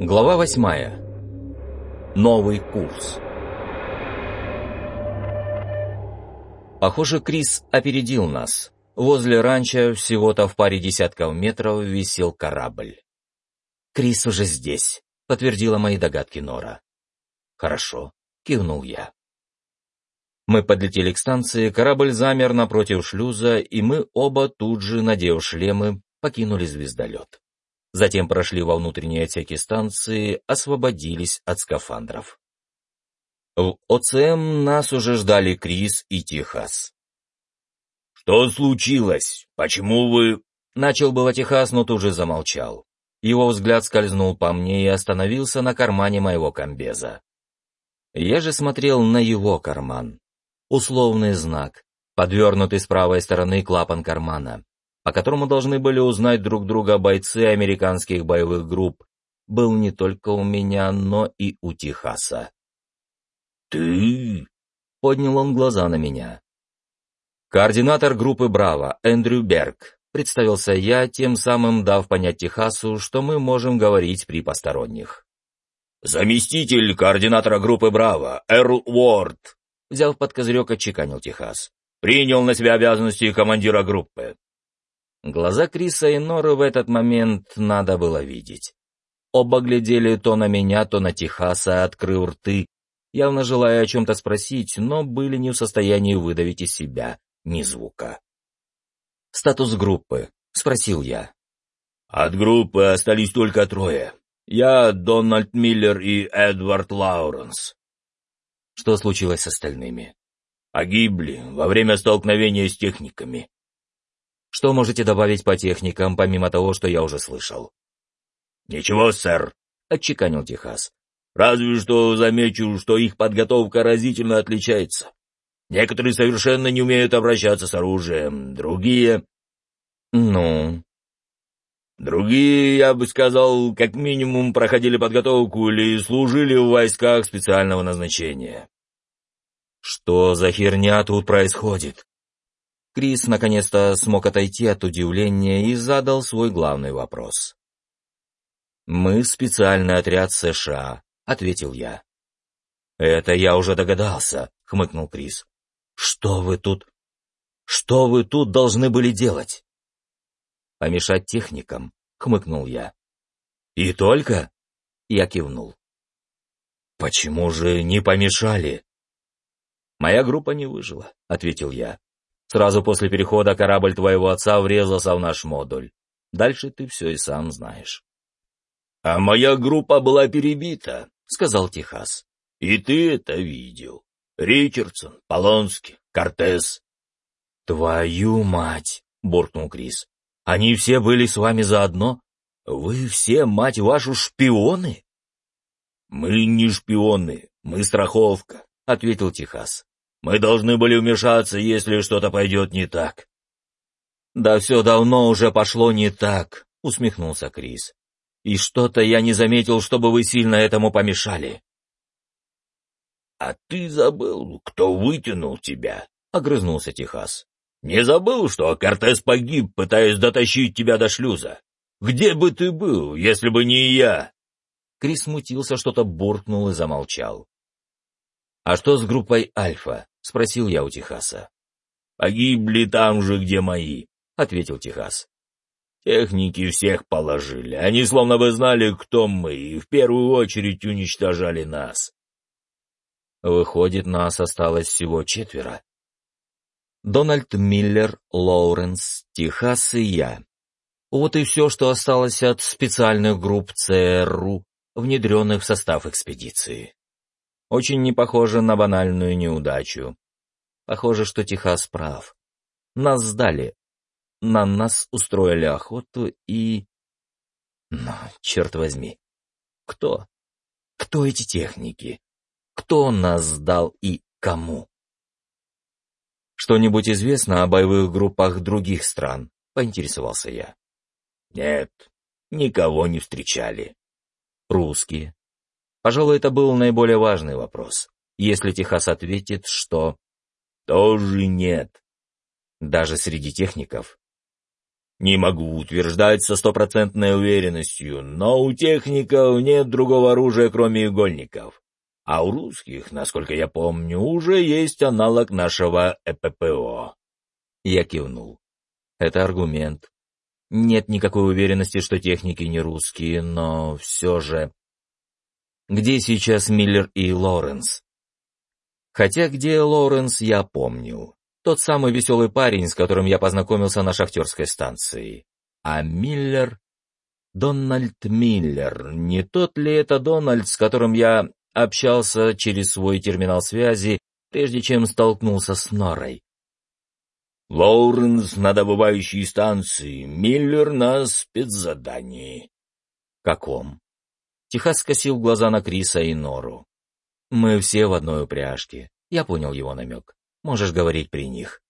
Глава восьмая. Новый курс. Похоже, Крис опередил нас. Возле ранчо, всего-то в паре десятков метров, висел корабль. «Крис уже здесь», — подтвердила мои догадки Нора. «Хорошо», — кивнул я. Мы подлетели к станции, корабль замер напротив шлюза, и мы оба тут же, надев шлемы, покинули звездолет. Затем прошли во внутренние отсеки станции, освободились от скафандров. В ОЦМ нас уже ждали Крис и Техас. «Что случилось? Почему вы...» Начал было Техас, но тут же замолчал. Его взгляд скользнул по мне и остановился на кармане моего комбеза. Я же смотрел на его карман. Условный знак, подвернутый с правой стороны клапан кармана по которому должны были узнать друг друга бойцы американских боевых групп, был не только у меня, но и у Техаса. «Ты?» — поднял он глаза на меня. «Координатор группы «Браво» Эндрю Берг», — представился я, тем самым дав понять Техасу, что мы можем говорить при посторонних. «Заместитель координатора группы «Браво» Эрл Уорд», — взяв под козырек, отчеканил Техас. «Принял на себя обязанности командира группы. Глаза Криса и Норы в этот момент надо было видеть. Оба глядели то на меня, то на Техаса, открыв рты, явно желая о чем-то спросить, но были не в состоянии выдавить из себя ни звука. «Статус группы?» — спросил я. «От группы остались только трое. Я, Дональд Миллер и Эдвард Лауренс». «Что случилось с остальными?» «Погибли во время столкновения с техниками. Что можете добавить по техникам, помимо того, что я уже слышал?» «Ничего, сэр», — отчеканил Техас. «Разве что замечу, что их подготовка разительно отличается. Некоторые совершенно не умеют обращаться с оружием, другие...» «Ну...» «Другие, я бы сказал, как минимум проходили подготовку или служили в войсках специального назначения». «Что за херня тут происходит?» Крис наконец-то смог отойти от удивления и задал свой главный вопрос. «Мы специальный отряд США», — ответил я. «Это я уже догадался», — хмыкнул Крис. «Что вы тут... Что вы тут должны были делать?» «Помешать техникам», — хмыкнул я. «И только?» — я кивнул. «Почему же не помешали?» «Моя группа не выжила», — ответил я. Сразу после перехода корабль твоего отца врезался в наш модуль. Дальше ты все и сам знаешь. — А моя группа была перебита, — сказал Техас. — И ты это видел. Ричардсон, Полонский, Кортес. — Твою мать! — буркнул Крис. — Они все были с вами заодно? Вы все, мать вашу, шпионы? — Мы не шпионы, мы страховка, — ответил Техас. Мы должны были вмешаться, если что-то пойдет не так. «Да все давно уже пошло не так», — усмехнулся Крис. «И что-то я не заметил, чтобы вы сильно этому помешали». «А ты забыл, кто вытянул тебя?» — огрызнулся Техас. «Не забыл, что Кортес погиб, пытаясь дотащить тебя до шлюза? Где бы ты был, если бы не я?» Крис смутился, что-то буркнул и замолчал. «А что с группой Альфа?» — спросил я у Техаса. «Погибли там же, где мои», — ответил Техас. «Техники всех положили. Они словно бы знали, кто мы, и в первую очередь уничтожали нас». «Выходит, нас осталось всего четверо». Дональд Миллер, Лоуренс, Техас и я. Вот и все, что осталось от специальных групп ЦРУ, внедренных в состав экспедиции. Очень не похоже на банальную неудачу. Похоже, что Техас прав. Нас сдали. На нас устроили охоту и... Но, черт возьми, кто? Кто эти техники? Кто нас сдал и кому? Что-нибудь известно о боевых группах других стран? Поинтересовался я. Нет, никого не встречали. Русские, Пожалуй, это был наиболее важный вопрос. Если Техас ответит, что... Тоже нет. Даже среди техников. Не могу утверждать со стопроцентной уверенностью, но у техников нет другого оружия, кроме игольников. А у русских, насколько я помню, уже есть аналог нашего ЭППО. Я кивнул. Это аргумент. Нет никакой уверенности, что техники не русские, но все же... Где сейчас Миллер и Лоренс? Хотя где Лоренс, я помню. Тот самый веселый парень, с которым я познакомился на шахтерской станции. А Миллер... Дональд Миллер. Не тот ли это Дональд, с которым я общался через свой терминал связи, прежде чем столкнулся с Норой? Лоуренс на добывающей станции, Миллер на спецзадании. Каком? Техас скосил глаза на Криса и Нору. Мы все в одной упряжке. Я понял его намек. Можешь говорить при них.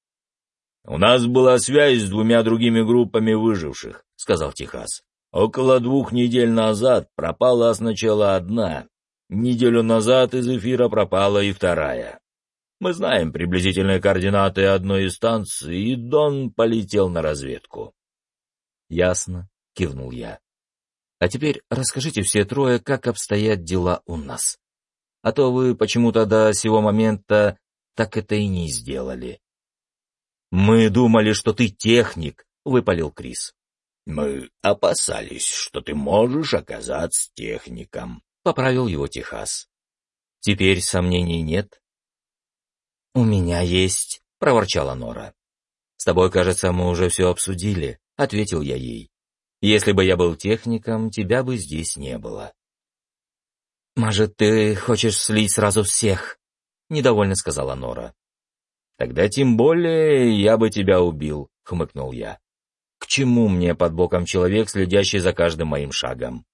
«У нас была связь с двумя другими группами выживших», — сказал Техас. «Около двух недель назад пропала сначала одна. Неделю назад из эфира пропала и вторая. Мы знаем приблизительные координаты одной из станций, и Дон полетел на разведку. «Ясно», — кивнул я. «А теперь расскажите все трое, как обстоят дела у нас. А то вы почему-то до сего момента так это и не сделали». «Мы думали, что ты техник», — выпалил Крис. «Мы опасались, что ты можешь оказаться техником», — поправил его Техас. «Теперь сомнений нет?» «У меня есть», — проворчала Нора. «С тобой, кажется, мы уже все обсудили», — ответил я ей. «Если бы я был техником, тебя бы здесь не было». «Может, ты хочешь слить сразу всех?» — недовольно сказала Нора. «Тогда тем более я бы тебя убил», — хмыкнул я. «К чему мне под боком человек, следящий за каждым моим шагом?»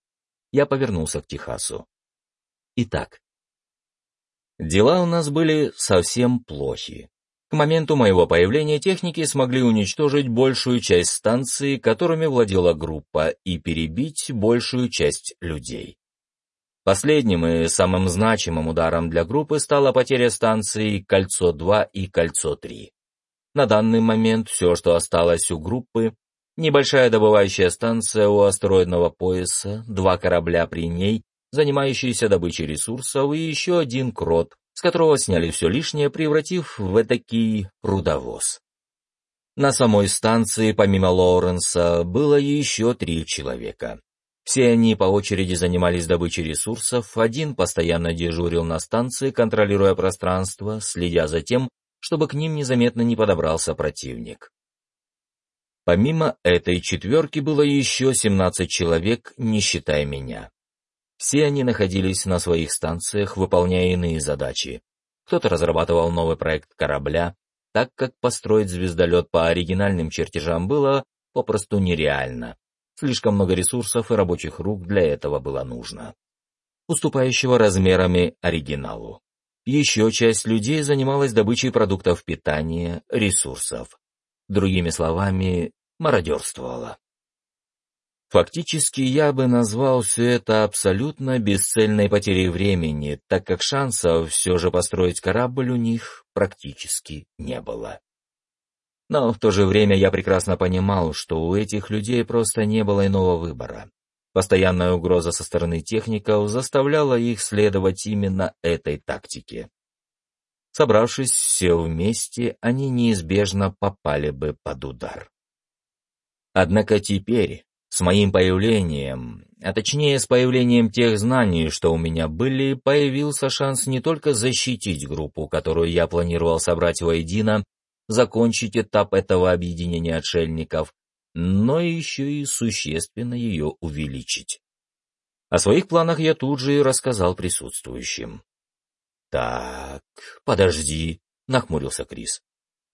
Я повернулся к Техасу. «Итак, Дела у нас были совсем плохи. К моменту моего появления техники смогли уничтожить большую часть станции, которыми владела группа, и перебить большую часть людей. Последним и самым значимым ударом для группы стала потеря станций «Кольцо-2» и «Кольцо-3». На данный момент все, что осталось у группы, небольшая добывающая станция у астероидного пояса, два корабля при ней занимающийся добычей ресурсов, и еще один крот, с которого сняли все лишнее, превратив в этакий рудовоз. На самой станции, помимо Лоуренса, было еще три человека. Все они по очереди занимались добычей ресурсов, один постоянно дежурил на станции, контролируя пространство, следя за тем, чтобы к ним незаметно не подобрался противник. Помимо этой четверки было еще 17 человек, не считая меня. Все они находились на своих станциях, выполняя иные задачи. Кто-то разрабатывал новый проект корабля, так как построить звездолет по оригинальным чертежам было попросту нереально. Слишком много ресурсов и рабочих рук для этого было нужно. Уступающего размерами оригиналу. Еще часть людей занималась добычей продуктов питания, ресурсов. Другими словами, мародерствовала. Фактически я бы назвал все это абсолютно бесцельной потерей времени, так как шансов все же построить корабль у них практически не было. Но в то же время я прекрасно понимал, что у этих людей просто не было иного выбора. Постоянная угроза со стороны техников заставляла их следовать именно этой тактике. Собравшись все вместе, они неизбежно попали бы под удар. Однако теперь, с моим появлением, а точнее с появлением тех знаний, что у меня были, появился шанс не только защитить группу, которую я планировал собрать воедино, закончить этап этого объединения отшельников, но еще и существенно ее увеличить. О своих планах я тут же и рассказал присутствующим. «Так, подожди», — нахмурился Крис.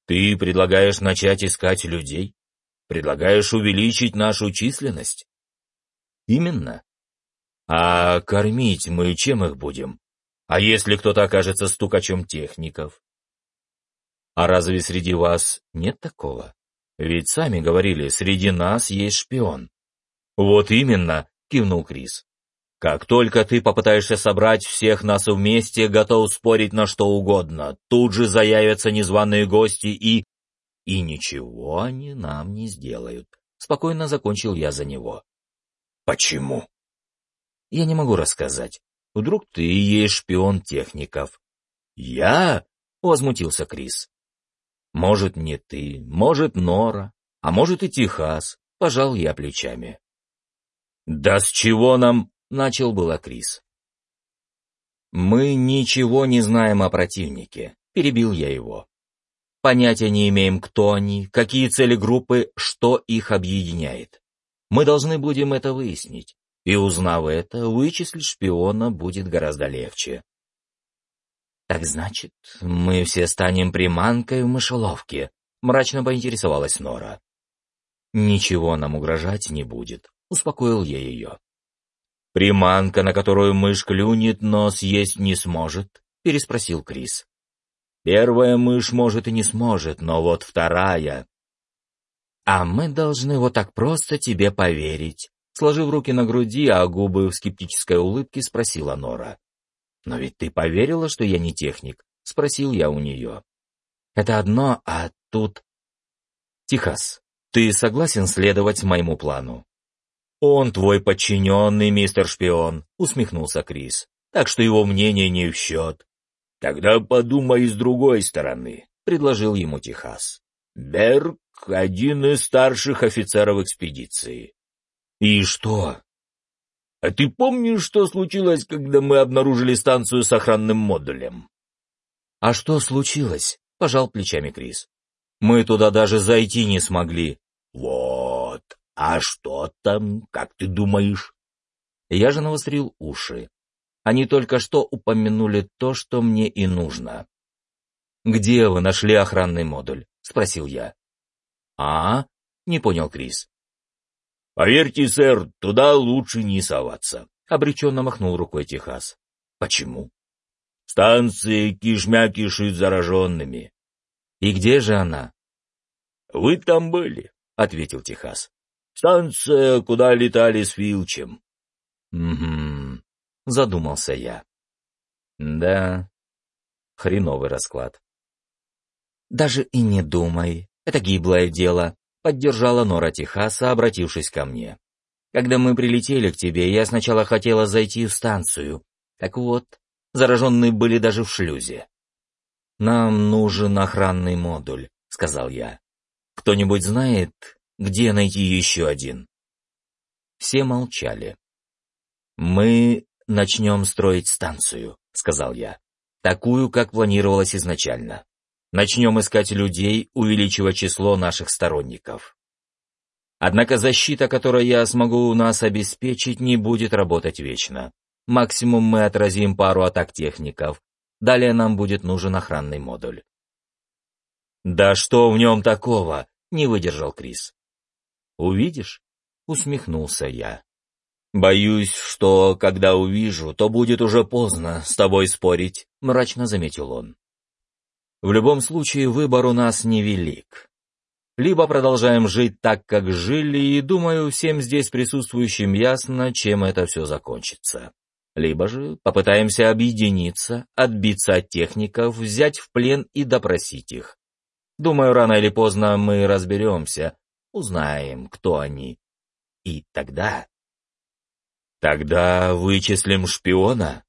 «Ты предлагаешь начать искать людей?» Предлагаешь увеличить нашу численность? Именно. А кормить мы чем их будем? А если кто-то окажется стукачом техников? А разве среди вас нет такого? Ведь сами говорили, среди нас есть шпион. Вот именно, кивнул Крис. Как только ты попытаешься собрать всех нас вместе, готов спорить на что угодно, тут же заявятся незваные гости и и ничего они нам не сделают. Спокойно закончил я за него. Почему? Я не могу рассказать. Вдруг ты и есть шпион техников. Я? Возмутился Крис. Может, не ты, может, Нора, а может и Техас. Пожал я плечами. Да с чего нам? Начал было Крис. Мы ничего не знаем о противнике. Перебил я его. Понятия не имеем, кто они, какие цели группы, что их объединяет. Мы должны будем это выяснить, и узнав это, вычислить шпиона будет гораздо легче. «Так значит, мы все станем приманкой в мышеловке», — мрачно поинтересовалась Нора. «Ничего нам угрожать не будет», — успокоил я ее. «Приманка, на которую мышь клюнет, но съесть не сможет?» — переспросил Крис. Первая мышь, может, и не сможет, но вот вторая... А мы должны вот так просто тебе поверить. Сложив руки на груди, а губы в скептической улыбке, спросила Нора. «Но ведь ты поверила, что я не техник?» — спросил я у нее. «Это одно, а тут...» «Техас, ты согласен следовать моему плану?» «Он твой подчиненный, мистер шпион», — усмехнулся Крис. «Так что его мнение не в счет. «Тогда подумай с другой стороны», — предложил ему Техас. «Берг — один из старших офицеров экспедиции». «И что?» «А ты помнишь, что случилось, когда мы обнаружили станцию с охранным модулем?» «А что случилось?» — пожал плечами Крис. «Мы туда даже зайти не смогли». «Вот, а что там, как ты думаешь?» Я же навострил уши. Они только что упомянули то, что мне и нужно. «Где вы нашли охранный модуль?» — спросил я. «А?» — не понял Крис. «Поверьте, сэр, туда лучше не соваться», — обреченно махнул рукой Техас. «Почему?» «Станция кишмя кишит зараженными». «И где же она?» «Вы там были», — ответил Техас. «Станция, куда летали с Филчем». «Угу задумался я. Да, хреновый расклад. Даже и не думай, это гиблое дело, поддержала Нора Техаса, обратившись ко мне. Когда мы прилетели к тебе, я сначала хотела зайти в станцию. Так вот, зараженные были даже в шлюзе. «Нам нужен охранный модуль», — сказал я. «Кто-нибудь знает, где найти еще один?» Все молчали. «Мы «Начнем строить станцию», — сказал я. «Такую, как планировалось изначально. Начнем искать людей, увеличивать число наших сторонников. Однако защита, которую я смогу у нас обеспечить, не будет работать вечно. Максимум мы отразим пару атак техников. Далее нам будет нужен охранный модуль». «Да что в нем такого?» — не выдержал Крис. «Увидишь?» — усмехнулся я. «Боюсь, что, когда увижу, то будет уже поздно с тобой спорить», — мрачно заметил он. «В любом случае, выбор у нас невелик. Либо продолжаем жить так, как жили, и, думаю, всем здесь присутствующим ясно, чем это все закончится. Либо же попытаемся объединиться, отбиться от техников, взять в плен и допросить их. Думаю, рано или поздно мы разберемся, узнаем, кто они. И тогда «Тогда вычислим шпиона?»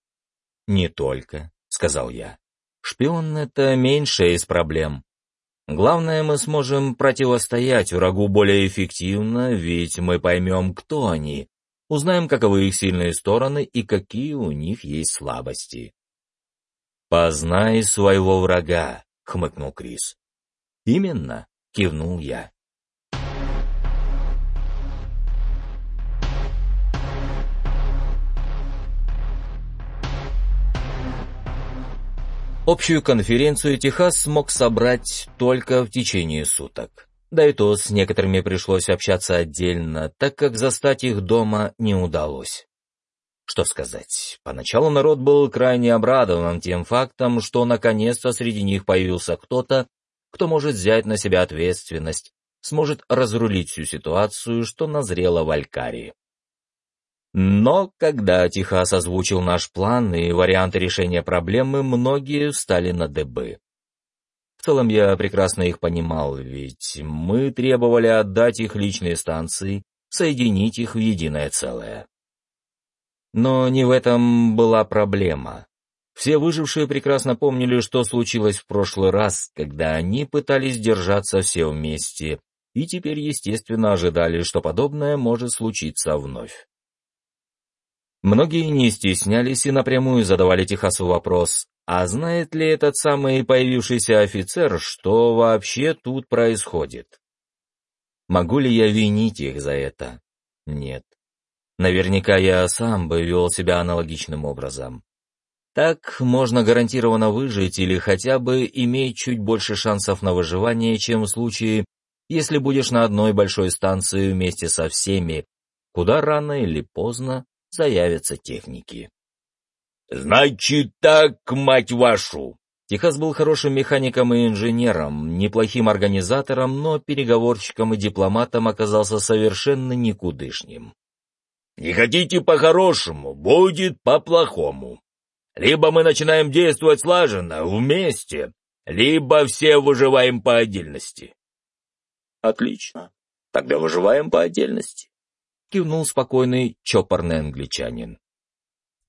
«Не только», — сказал я. «Шпион — это меньшая из проблем. Главное, мы сможем противостоять врагу более эффективно, ведь мы поймем, кто они, узнаем, каковы их сильные стороны и какие у них есть слабости». «Познай своего врага», — хмыкнул Крис. «Именно», — кивнул я. Общую конференцию Техас смог собрать только в течение суток. Да и то с некоторыми пришлось общаться отдельно, так как застать их дома не удалось. Что сказать, поначалу народ был крайне обрадован тем фактом, что наконец-то среди них появился кто-то, кто может взять на себя ответственность, сможет разрулить всю ситуацию, что назрела в Алькарии. Но когда Техас озвучил наш план и варианты решения проблемы, многие встали на дыбы. В целом я прекрасно их понимал, ведь мы требовали отдать их личные станции, соединить их в единое целое. Но не в этом была проблема. Все выжившие прекрасно помнили, что случилось в прошлый раз, когда они пытались держаться все вместе, и теперь, естественно, ожидали, что подобное может случиться вновь. Многие не стеснялись и напрямую задавали Техасу вопрос, а знает ли этот самый появившийся офицер, что вообще тут происходит? Могу ли я винить их за это? Нет. Наверняка я сам бы вел себя аналогичным образом. Так можно гарантированно выжить или хотя бы иметь чуть больше шансов на выживание, чем в случае, если будешь на одной большой станции вместе со всеми, куда рано или поздно заявятся техники. «Значит так, мать вашу!» Техас был хорошим механиком и инженером, неплохим организатором, но переговорщиком и дипломатом оказался совершенно никудышним. «Не хотите по-хорошему, будет по-плохому. Либо мы начинаем действовать слаженно, вместе, либо все выживаем по отдельности». «Отлично. Тогда выживаем по отдельности кивнул спокойный, чопорный англичанин.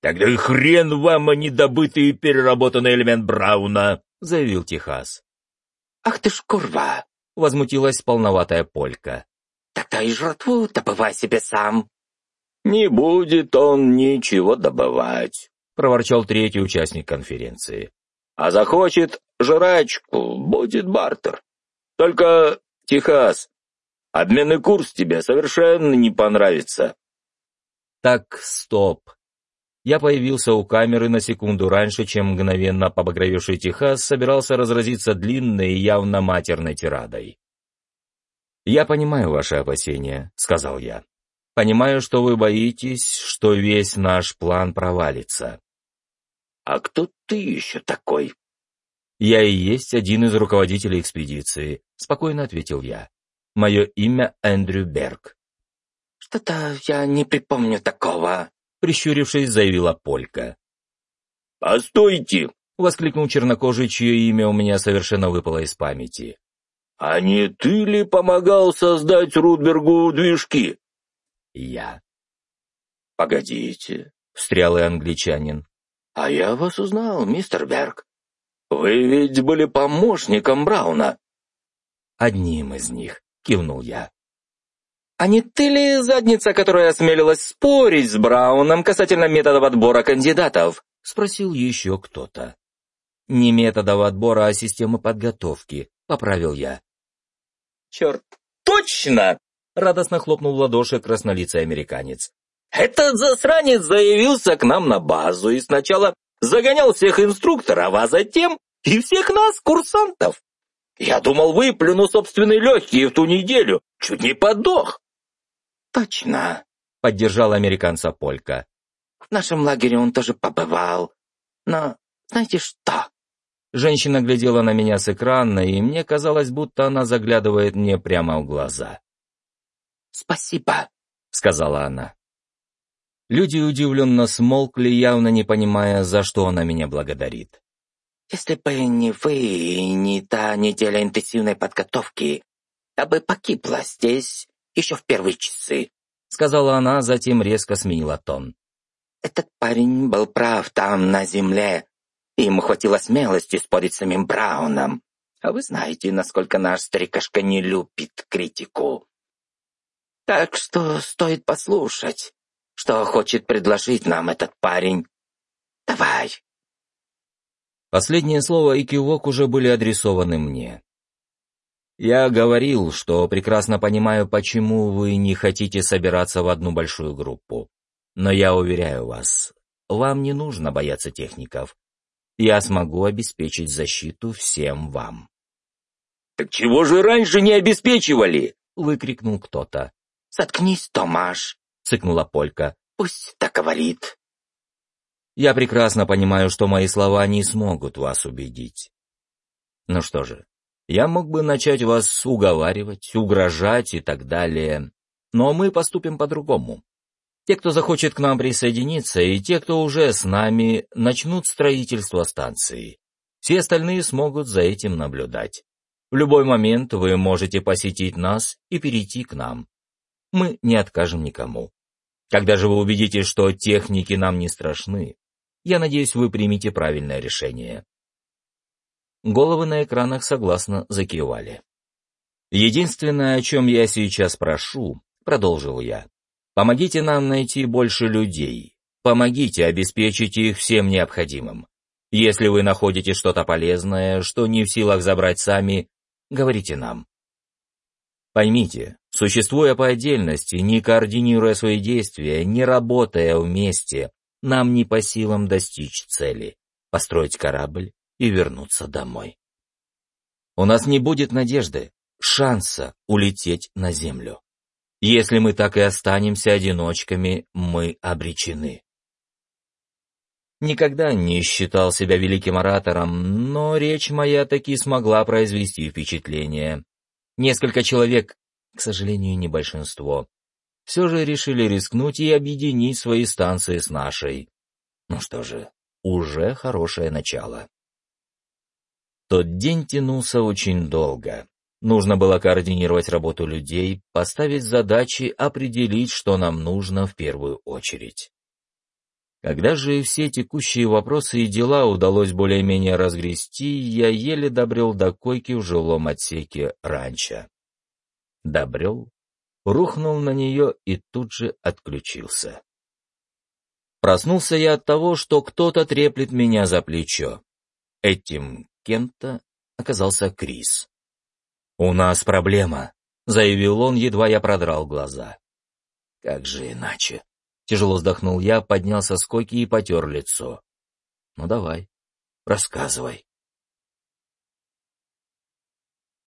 «Тогда и хрен вам, а не добытый и переработанный элемент Брауна!» — заявил Техас. «Ах ты ж курва!» — возмутилась полноватая полька. «Тогда и жратву добывай себе сам!» «Не будет он ничего добывать!» — проворчал третий участник конференции. «А захочет жрачку, будет бартер. Только, Техас, Обменный курс тебе совершенно не понравится. Так, стоп. Я появился у камеры на секунду раньше, чем мгновенно побагровевший Техас собирался разразиться длинной и явно матерной тирадой. «Я понимаю ваши опасения», — сказал я. «Понимаю, что вы боитесь, что весь наш план провалится». «А кто ты еще такой?» «Я и есть один из руководителей экспедиции», — спокойно ответил я. Мое имя Эндрю Берг. «Что-то я не припомню такого», — прищурившись, заявила Полька. «Постойте!» — воскликнул чернокожий, чье имя у меня совершенно выпало из памяти. «А не ты ли помогал создать Рудбергу движки?» «Я». «Погодите», — встрял и англичанин. «А я вас узнал, мистер Берг. Вы ведь были помощником Брауна». «Одним из них», — кивнул я. «А не ты ли задница, которая осмелилась спорить с Брауном касательно методов отбора кандидатов?» — спросил еще кто-то. «Не методов отбора, а системы подготовки», — поправил я. «Черт, точно!» — радостно хлопнул в ладоши краснолицый американец. «Этот засранец заявился к нам на базу и сначала загонял всех инструкторов, а затем и всех нас, курсантов. Я думал, выплюну собственные легкие в ту неделю. Чуть не подох. Точно, поддержал американца Полька. В нашем лагере он тоже побывал. Но знаете что? Женщина глядела на меня с экрана, и мне казалось, будто она заглядывает мне прямо в глаза. «Спасибо», — сказала она. Люди удивленно смолкли, явно не понимая, за что она меня благодарит. Если бы не вы и не та неделя интенсивной подготовки, я бы погибла здесь еще в первые часы», — сказала она, затем резко сменила тон. «Этот парень был прав там, на земле. Ему хватило смелости спорить с самим Брауном. А вы знаете, насколько наш старикашка не любит критику. Так что стоит послушать, что хочет предложить нам этот парень. Давай, Последнее слово и кивок уже были адресованы мне. Я говорил, что прекрасно понимаю, почему вы не хотите собираться в одну большую группу. Но я уверяю вас, вам не нужно бояться техников. Я смогу обеспечить защиту всем вам. «Так чего же раньше не обеспечивали?» — выкрикнул кто-то. «Заткнись, Томаш!» — цыкнула Полька. «Пусть так говорит!» Я прекрасно понимаю, что мои слова не смогут вас убедить. Ну что же, я мог бы начать вас уговаривать, угрожать и так далее, но мы поступим по-другому. Те, кто захочет к нам присоединиться, и те, кто уже с нами, начнут строительство станции. Все остальные смогут за этим наблюдать. В любой момент вы можете посетить нас и перейти к нам. Мы не откажем никому. Когда же вы увидите, что техники нам не страшны, я надеюсь, вы примете правильное решение. Головы на экранах согласно закивали. Единственное, о чем я сейчас прошу, продолжил я, помогите нам найти больше людей. Помогите обеспечить их всем необходимым. Если вы находите что-то полезное, что не в силах забрать сами, говорите нам. Поймите, существуя по отдельности, не координируя свои действия, не работая вместе, нам не по силам достичь цели — построить корабль и вернуться домой. У нас не будет надежды, шанса улететь на Землю. Если мы так и останемся одиночками, мы обречены. Никогда не считал себя великим оратором, но речь моя таки смогла произвести впечатление. Несколько человек, к сожалению, не большинство, все же решили рискнуть и объединить свои станции с нашей. Ну что же, уже хорошее начало. Тот день тянулся очень долго. Нужно было координировать работу людей, поставить задачи, определить, что нам нужно в первую очередь. Когда же все текущие вопросы и дела удалось более-менее разгрести, я еле добрел до койки в жилом отсеке ранчо. Добрел, рухнул на нее и тут же отключился. Проснулся я от того, что кто-то треплет меня за плечо. Этим кем-то оказался Крис. «У нас проблема», — заявил он, едва я продрал глаза. «Как же иначе?» Тяжело вздохнул я, поднялся с койки и потер лицо. «Ну давай, рассказывай».